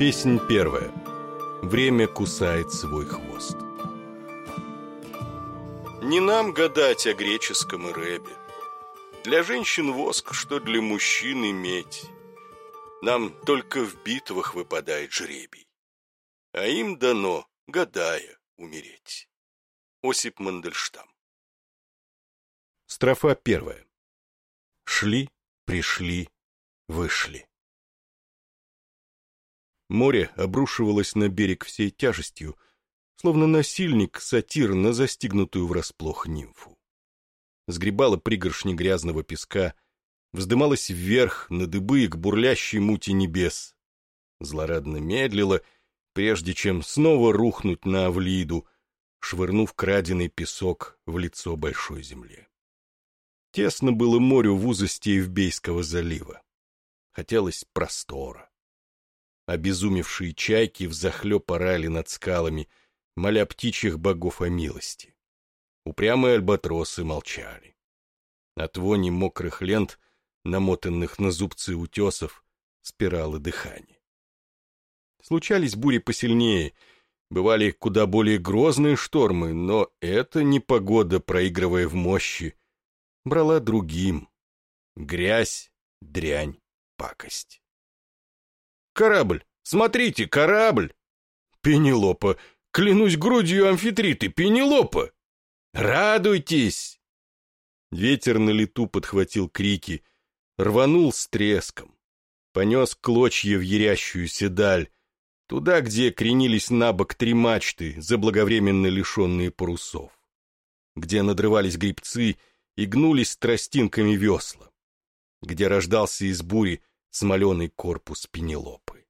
Песнь первая. Время кусает свой хвост. Не нам гадать о греческом и рэбе. Для женщин воск, что для мужчин медь. Нам только в битвах выпадает жребий. А им дано, гадая, умереть. Осип Мандельштам Строфа первая. Шли, пришли, вышли. Море обрушивалось на берег всей тяжестью, словно насильник, сатир на застигнутую врасплох нимфу. Сгребало пригоршни грязного песка, вздымалось вверх на дыбы к бурлящей мути небес. Злорадно медлило, прежде чем снова рухнуть на Авлиду, швырнув краденый песок в лицо большой земле. Тесно было морю в узости Евбейского залива. Хотелось простора. Обезумевшие чайки взахлеб орали над скалами, моля птичьих богов о милости. Упрямые альбатросы молчали. От вони мокрых лент, намотанных на зубцы утесов, спиралы дыхания. Случались бури посильнее, бывали куда более грозные штормы, но эта непогода, проигрывая в мощи, брала другим. Грязь, дрянь, пакость. «Корабль! Смотрите, корабль!» «Пенелопа! Клянусь грудью амфитриты! Пенелопа! Радуйтесь!» Ветер на лету подхватил крики, рванул с треском, понес клочья в ярящуюся даль, туда, где кренились на бок три мачты, заблаговременно лишенные парусов, где надрывались грибцы и гнулись тростинками весла, где рождался из бури смоленый корпус Пенелопы.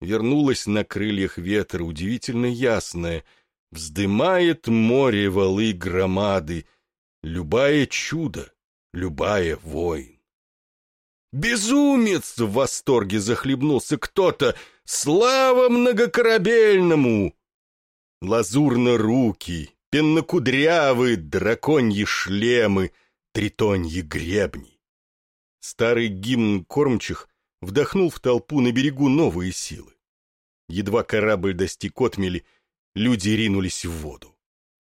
Вернулась на крыльях ветра удивительно ясная, вздымает море валы громады, любая чудо, любая воин. «Безумец!» — в восторге захлебнулся кто-то. «Слава многокорабельному!» Лазурно руки, пеннокудрявы, драконьи шлемы, тритоньи гребни. Старый гимн кормчих вдохнул в толпу на берегу новые силы. Едва корабль достиг отмели, люди ринулись в воду.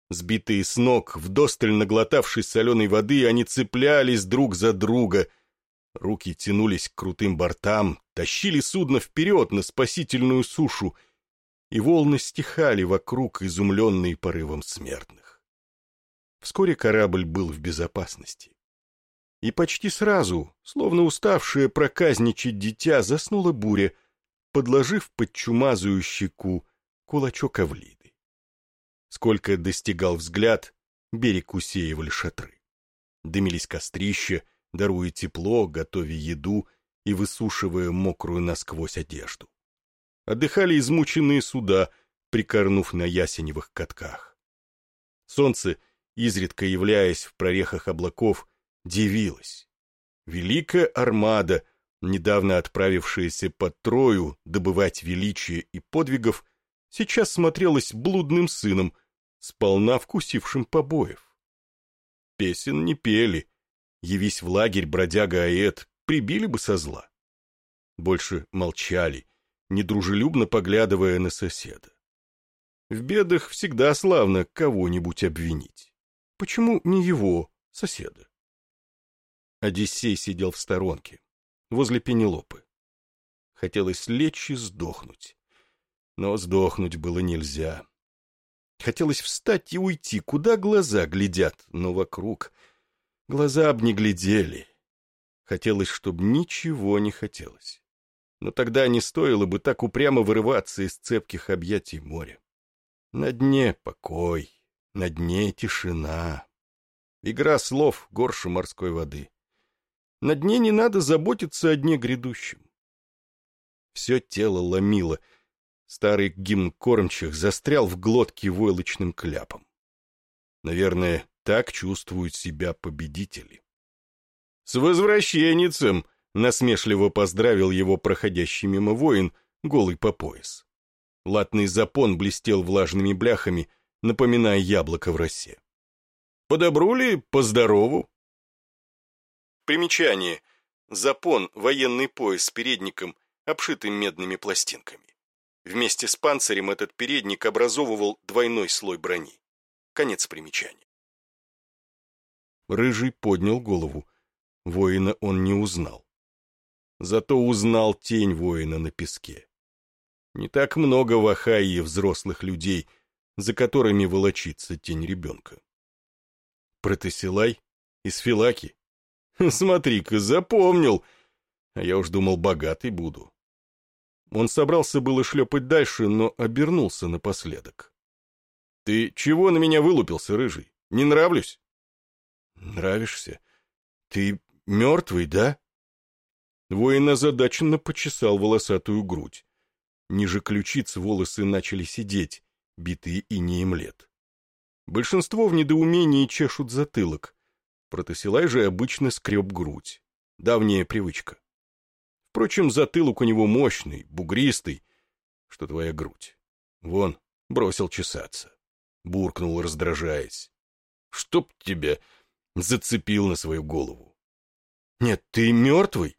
Сбитые с ног, вдосталь наглотавшись соленой воды, они цеплялись друг за друга. Руки тянулись к крутым бортам, тащили судно вперед на спасительную сушу — и волны стихали вокруг, изумленные порывом смертных. Вскоре корабль был в безопасности. И почти сразу, словно уставшее проказничать дитя, заснула буря, подложив под чумазую щеку кулачок Авлиды. Сколько достигал взгляд, берег усеивали шатры. Дымились кострища, даруя тепло, готовя еду и высушивая мокрую насквозь одежду отдыхали измученные суда, прикорнув на ясеневых катках. Солнце, изредка являясь в прорехах облаков, дивилось. Великая армада, недавно отправившаяся под Трою добывать величия и подвигов, сейчас смотрелась блудным сыном, сполна вкусившим побоев. Песен не пели, явись в лагерь бродяга Аэт, прибили бы со зла. Больше молчали, недружелюбно поглядывая на соседа. В бедах всегда славно кого-нибудь обвинить. Почему не его, соседа? Одиссей сидел в сторонке, возле Пенелопы. Хотелось лечь и сдохнуть. Но сдохнуть было нельзя. Хотелось встать и уйти, куда глаза глядят, но вокруг глаза б не глядели. Хотелось, чтобы ничего не хотелось но тогда не стоило бы так упрямо вырываться из цепких объятий моря. На дне покой, на дне тишина. Игра слов горше морской воды. На дне не надо заботиться о дне грядущем. Все тело ломило. Старый гимн кормчих застрял в глотке войлочным кляпом. Наверное, так чувствуют себя победители. «С возвращенницем!» Насмешливо поздравил его проходящий мимо воин, голый по пояс. Латный запон блестел влажными бляхами, напоминая яблоко в росе. «Подобру ли? Поздорову?» Примечание. Запон, военный пояс с передником, обшитым медными пластинками. Вместе с панцирем этот передник образовывал двойной слой брони. Конец примечания. Рыжий поднял голову. Воина он не узнал. Зато узнал тень воина на песке. Не так много в Ахайе взрослых людей, за которыми волочится тень ребенка. Протесилай? Из Филаки? Смотри-ка, запомнил! А я уж думал, богатый буду. Он собрался было шлепать дальше, но обернулся напоследок. «Ты чего на меня вылупился, рыжий? Не нравлюсь?» «Нравишься? Ты мертвый, да?» Воин озадаченно почесал волосатую грудь. Ниже ключиц волосы начали сидеть, битые инеем лет. Большинство в недоумении чешут затылок. Протасилай же обычно скреб грудь. Давняя привычка. Впрочем, затылок у него мощный, бугристый, что твоя грудь. Вон, бросил чесаться. Буркнул, раздражаясь. Чтоб тебя зацепил на свою голову. Нет, ты мертвый?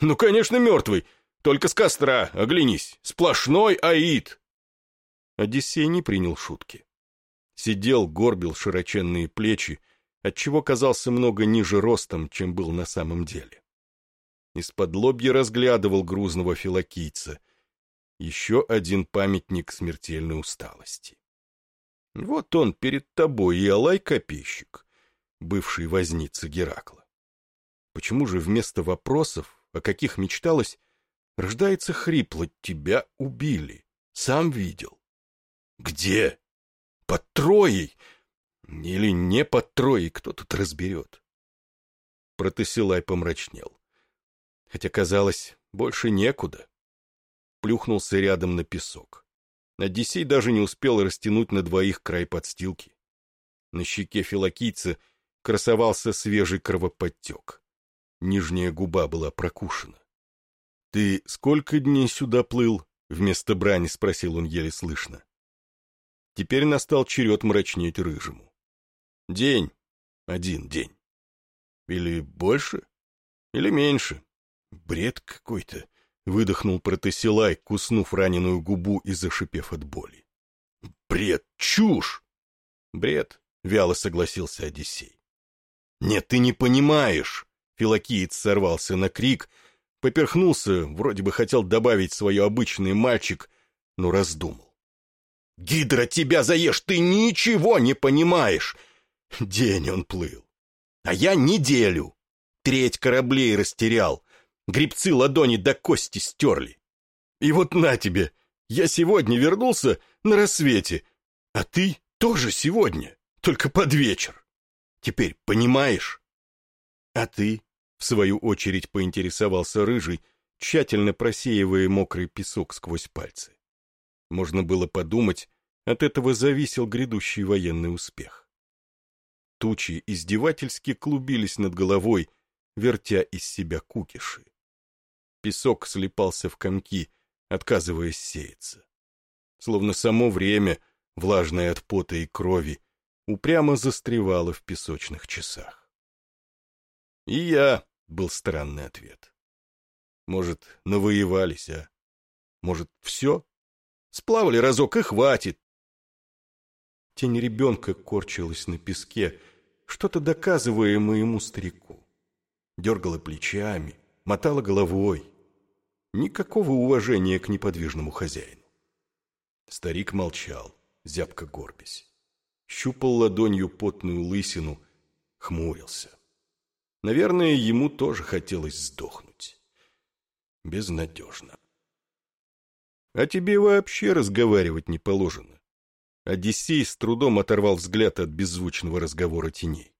Ну, конечно, мертвый. Только с костра, оглянись. Сплошной аид. Одиссей не принял шутки. Сидел, горбил широченные плечи, отчего казался много ниже ростом, чем был на самом деле. Из-под лобья разглядывал грузного филокийца. Еще один памятник смертельной усталости. Вот он перед тобой, и Алай-копейщик, бывший возница Геракла. Почему же вместо вопросов, о каких мечталось, рождается хрипло «тебя убили»? Сам видел. Где? Под Троей? Или не под Троей, кто тут разберет? Протесилай помрачнел хотя казалось, больше некуда. Плюхнулся рядом на песок. Одиссей даже не успел растянуть на двоих край подстилки. На щеке филокийца красовался свежий кровоподтек. Нижняя губа была прокушена. — Ты сколько дней сюда плыл? — вместо брани спросил он еле слышно. Теперь настал черед мрачнеть рыжему. — День. Один день. Или больше? Или меньше? Бред какой-то, выдохнул протесилай, куснув раненую губу и зашипев от боли. Бред, чушь! Бред, вяло согласился Одиссей. Нет, ты не понимаешь! Филокиец сорвался на крик, поперхнулся, вроде бы хотел добавить свое обычный мальчик, но раздумал. «Гидра, тебя заешь, ты ничего не понимаешь!» День он плыл. А я неделю. Треть кораблей растерял. Грибцы ладони до кости стерли. И вот на тебе, я сегодня вернулся на рассвете, а ты тоже сегодня, только под вечер. Теперь понимаешь? А ты, в свою очередь, поинтересовался рыжий, тщательно просеивая мокрый песок сквозь пальцы. Можно было подумать, от этого зависел грядущий военный успех. Тучи издевательски клубились над головой, вертя из себя кукиши. Песок слипался в комки, отказываясь сеяться. Словно само время, влажное от пота и крови, упрямо застревало в песочных часах. И я, был странный ответ. Может, навоевались, а? Может, все? Сплавали разок и хватит. Тень ребенка корчилась на песке, что-то доказывая моему старику. Дергала плечами, мотала головой, Никакого уважения к неподвижному хозяину. Старик молчал, зябко горбясь. Щупал ладонью потную лысину, хмурился. Наверное, ему тоже хотелось сдохнуть. Безнадежно. А тебе вообще разговаривать не положено. Одиссей с трудом оторвал взгляд от беззвучного разговора теней.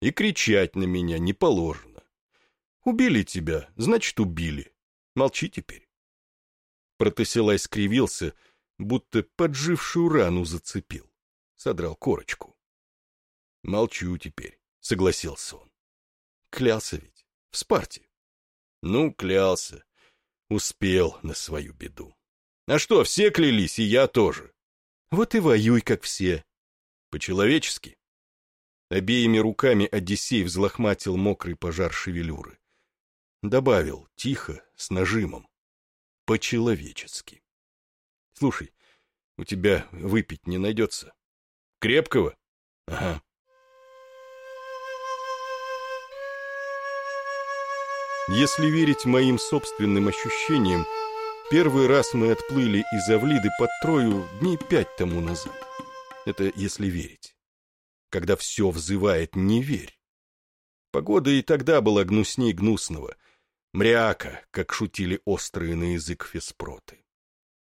И кричать на меня не положено. Убили тебя, значит, убили. Молчи теперь. Протесилай скривился, будто поджившую рану зацепил. Содрал корочку. Молчу теперь, согласился он. Клялся ведь, в Спарте. Ну, клялся. Успел на свою беду. А что, все клялись, и я тоже. Вот и воюй, как все. По-человечески. Обеими руками Одиссей взлохматил мокрый пожар шевелюры. Добавил, тихо, с нажимом. по-человечески. Слушай, у тебя выпить не найдется? Крепкого? Ага. Если верить моим собственным ощущениям, первый раз мы отплыли из Авлиды под Трою дней пять тому назад. Это если верить. Когда все взывает «не верь». Погода и тогда была гнусней гнусного. Мряка, как шутили острые на язык феспроты.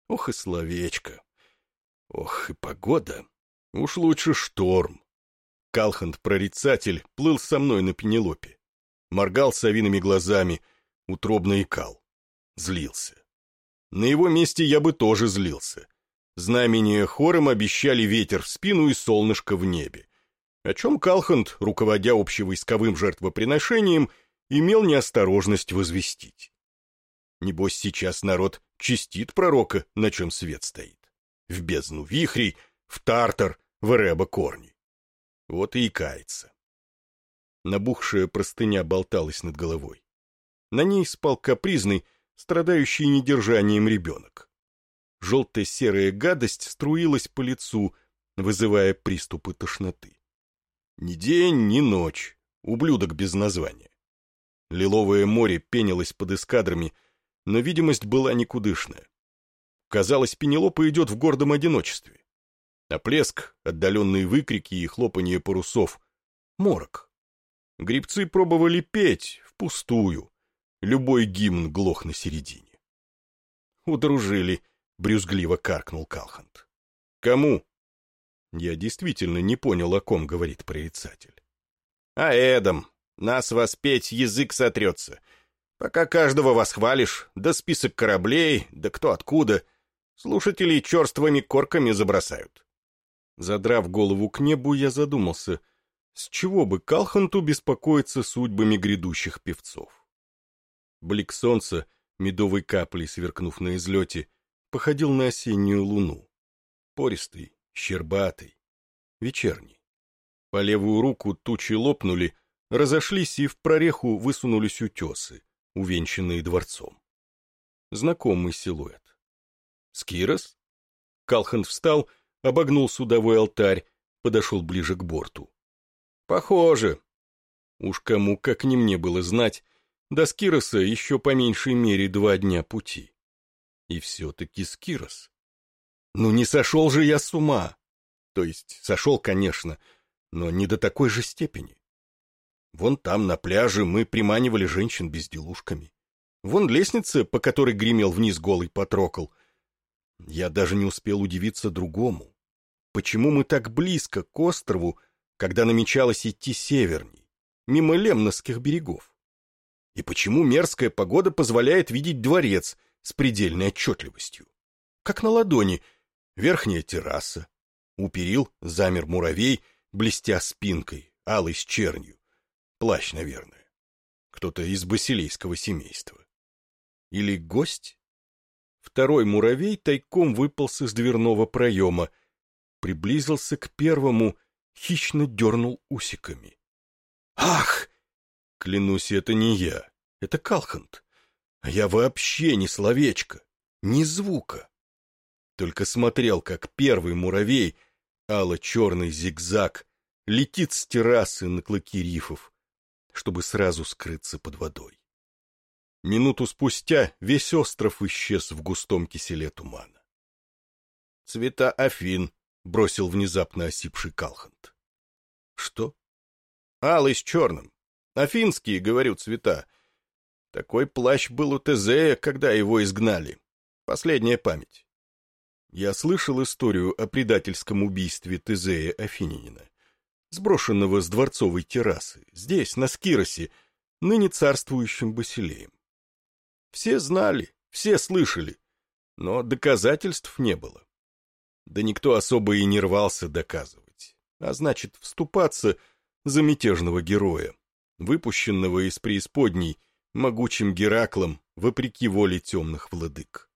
Ох и словечко. Ох и погода. Уж лучше шторм. Калхант-прорицатель плыл со мной на Пенелопе. Моргал совиными глазами, утробно икал. Злился. На его месте я бы тоже злился. Знамения хором обещали ветер в спину и солнышко в небе. О чем Калхант, руководя общевойсковым жертвоприношением, имел неосторожность возвестить. Небось, сейчас народ чистит пророка, на чем свет стоит. В бездну вихрей, в тартар, в эреба корни. Вот и икается. Набухшая простыня болталась над головой. На ней спал капризный, страдающий недержанием ребенок. Желто-серая гадость струилась по лицу, вызывая приступы тошноты. Ни день, ни ночь, ублюдок без названия. Лиловое море пенилось под эскадрами, но видимость была никудышная. Казалось, Пенелопа идет в гордом одиночестве. А плеск, отдаленные выкрики и хлопанье парусов — морок. Грибцы пробовали петь впустую. Любой гимн глох на середине. «Удружили», — брюзгливо каркнул Калхант. «Кому?» Я действительно не понял, о ком говорит прорицатель. «А Эдом, нас воспеть язык сотрется. Пока каждого восхвалишь, да список кораблей, да кто откуда, слушателей черствыми корками забросают». Задрав голову к небу, я задумался, с чего бы Калханту беспокоиться судьбами грядущих певцов. Блик солнца, медовой каплей сверкнув на излете, походил на осеннюю луну. Пористый, щербатый, вечерний. По левую руку тучи лопнули, разошлись и в прореху высунулись утесы, увенчанные дворцом. Знакомый силуэт. Скирос? Калхан встал, обогнул судовой алтарь, подошел ближе к борту. Похоже. Уж кому, как не мне было знать, до Скироса еще по меньшей мере два дня пути. И все-таки Скирос. Ну не сошел же я с ума. То есть сошел, конечно, но не до такой же степени. Вон там, на пляже, мы приманивали женщин безделушками. Вон лестница, по которой гремел вниз голый Патрокол. Я даже не успел удивиться другому. Почему мы так близко к острову, когда намечалось идти северней, мимо Лемносских берегов? И почему мерзкая погода позволяет видеть дворец с предельной отчетливостью? Как на ладони — Верхняя терраса. У перил замер муравей, блестя спинкой, алый с чернью. Плащ, наверное. Кто-то из басилейского семейства. Или гость? Второй муравей тайком выполз из дверного проема, приблизился к первому, хищно дернул усиками. «Ах!» Клянусь, это не я, это Калхант. А я вообще не словечко, ни звука только смотрел, как первый муравей, ало-черный зигзаг, летит с террасы на клыки рифов, чтобы сразу скрыться под водой. Минуту спустя весь остров исчез в густом киселе тумана. «Цвета Афин», — бросил внезапно осипший Калхант. «Что?» «Алый с черным. Афинские, говорю, цвета. Такой плащ был у Тезея, когда его изгнали. Последняя память. Я слышал историю о предательском убийстве Тезея Афининина, сброшенного с дворцовой террасы, здесь, на Скиросе, ныне царствующим Басилеем. Все знали, все слышали, но доказательств не было. Да никто особо и не рвался доказывать, а значит, вступаться за мятежного героя, выпущенного из преисподней могучим Гераклом вопреки воле темных владык.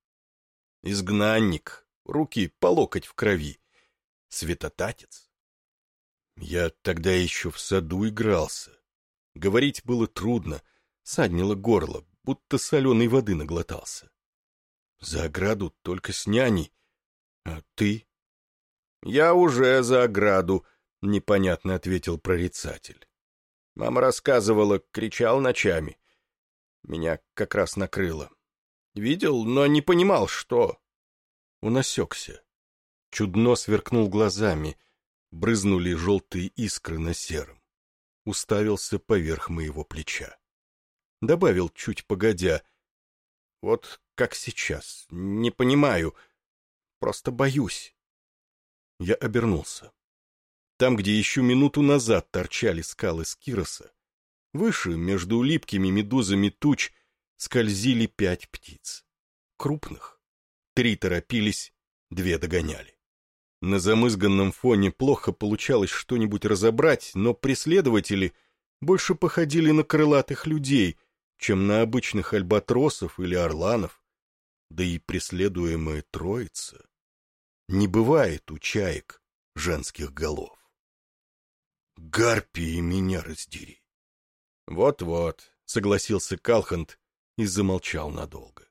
Изгнанник, руки по локоть в крови. Светотатец. Я тогда еще в саду игрался. Говорить было трудно, саднило горло, будто соленой воды наглотался. За ограду только с няней. А ты? Я уже за ограду, непонятно ответил прорицатель. Мама рассказывала, кричал ночами. Меня как раз накрыло. Видел, но не понимал, что. Он осекся. Чудно сверкнул глазами, брызнули желтые искры на сером. Уставился поверх моего плеча. Добавил чуть погодя. Вот как сейчас. Не понимаю. Просто боюсь. Я обернулся. Там, где еще минуту назад торчали скалы Скироса, выше, между липкими медузами туч, скользили пять птиц. Крупных. Три торопились, две догоняли. На замызганном фоне плохо получалось что-нибудь разобрать, но преследователи больше походили на крылатых людей, чем на обычных альбатросов или орланов. Да и преследуемая троица. Не бывает у чаек женских голов. Гарпии меня раздери. Вот-вот, согласился Калхант и замолчал надолго.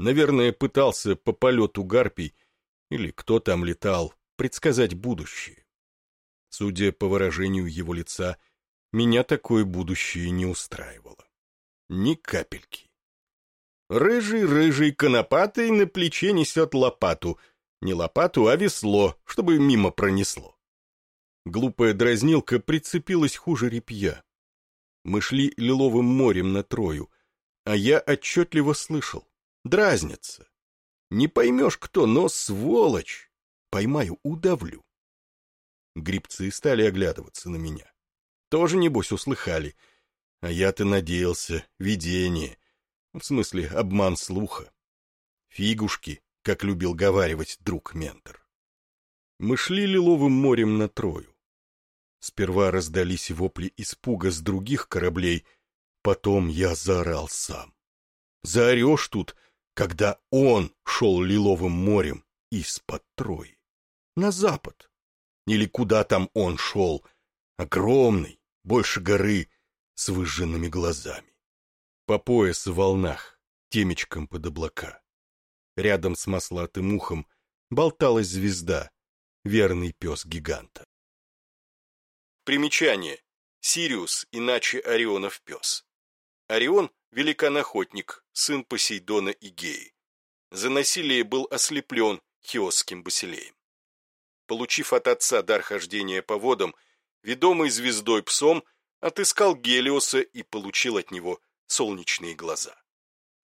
Наверное, пытался по полету гарпий, или кто там летал, предсказать будущее. Судя по выражению его лица, меня такое будущее не устраивало. Ни капельки. Рыжий-рыжий конопатый на плече несет лопату. Не лопату, а весло, чтобы мимо пронесло. Глупая дразнилка прицепилась хуже репья. Мы шли лиловым морем на Трою, а я отчетливо слышал. Дразнится. Не поймешь кто, но сволочь. Поймаю, удавлю. Грибцы стали оглядываться на меня. Тоже, небось, услыхали. А я-то надеялся, видение. В смысле, обман слуха. Фигушки, как любил говаривать друг-ментор. Мы шли лиловым морем на Трою. Сперва раздались вопли испуга с других кораблей, потом я заорал сам. Заорешь тут, когда он шел лиловым морем из-под Трои. На запад. Или куда там он шел, огромный, больше горы, с выжженными глазами. По пояс в волнах, темечком под облака. Рядом с маслатым ухом болталась звезда, верный пес гиганта. Примечание. Сириус, иначе Орионов пес. Орион – великан-охотник, сын Посейдона и Геи. За насилие был ослеплен хиосским басилеем. Получив от отца дар хождения по водам, ведомый звездой псом отыскал Гелиоса и получил от него солнечные глаза.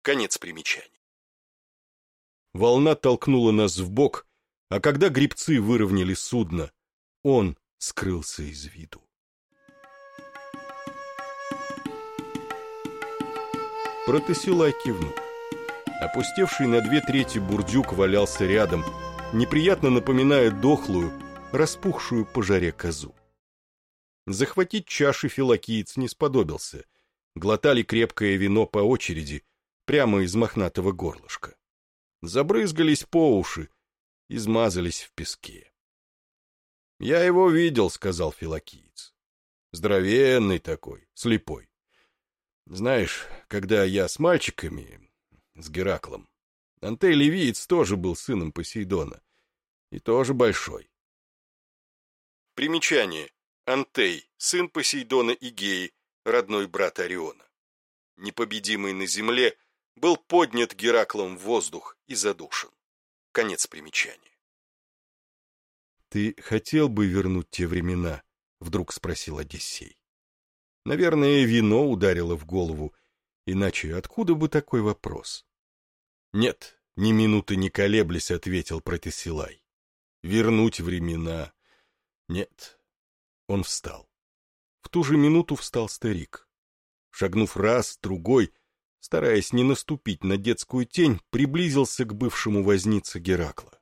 Конец примечаний. Волна толкнула нас в бок, а когда грибцы выровняли судно, он скрылся из виду. Протесилай кивнул. Опустевший на две трети бурдюк валялся рядом, неприятно напоминая дохлую, распухшую по жаре козу. Захватить чаши филокиец не сподобился. Глотали крепкое вино по очереди, прямо из мохнатого горлышка. Забрызгались по уши, измазались в песке. «Я его видел», — сказал филокиец. «Здоровенный такой, слепой. Знаешь, когда я с мальчиками, с Гераклом, Антей Ливиец тоже был сыном Посейдона. И тоже большой. Примечание. Антей, сын Посейдона и Геи, родной брат Ориона. Непобедимый на земле, был поднят Гераклом в воздух и задушен. Конец примечания. «Ты хотел бы вернуть те времена?» — вдруг спросил Одиссей. Наверное, вино ударило в голову, иначе откуда бы такой вопрос? «Нет, ни минуты не колеблясь», — ответил Протесилай. «Вернуть времена? Нет». Он встал. В ту же минуту встал старик. Шагнув раз, другой, стараясь не наступить на детскую тень, приблизился к бывшему вознице Геракла.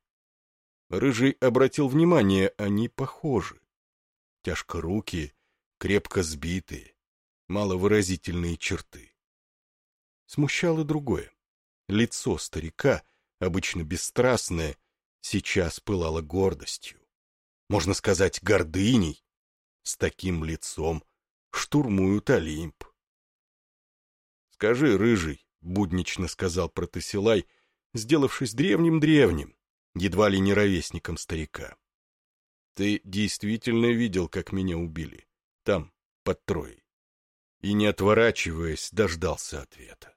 Рыжий обратил внимание, они похожи. Тяжкорукие, крепко сбитые, маловыразительные черты. Смущало другое. Лицо старика, обычно бесстрастное, сейчас пылало гордостью. Можно сказать, гордыней. С таким лицом штурмуют Олимп. «Скажи, рыжий», — буднично сказал Протесилай, сделавшись древним-древним, едва ли не ровесником старика. Ты действительно видел, как меня убили? Там, под Троей. И, не отворачиваясь, дождался ответа.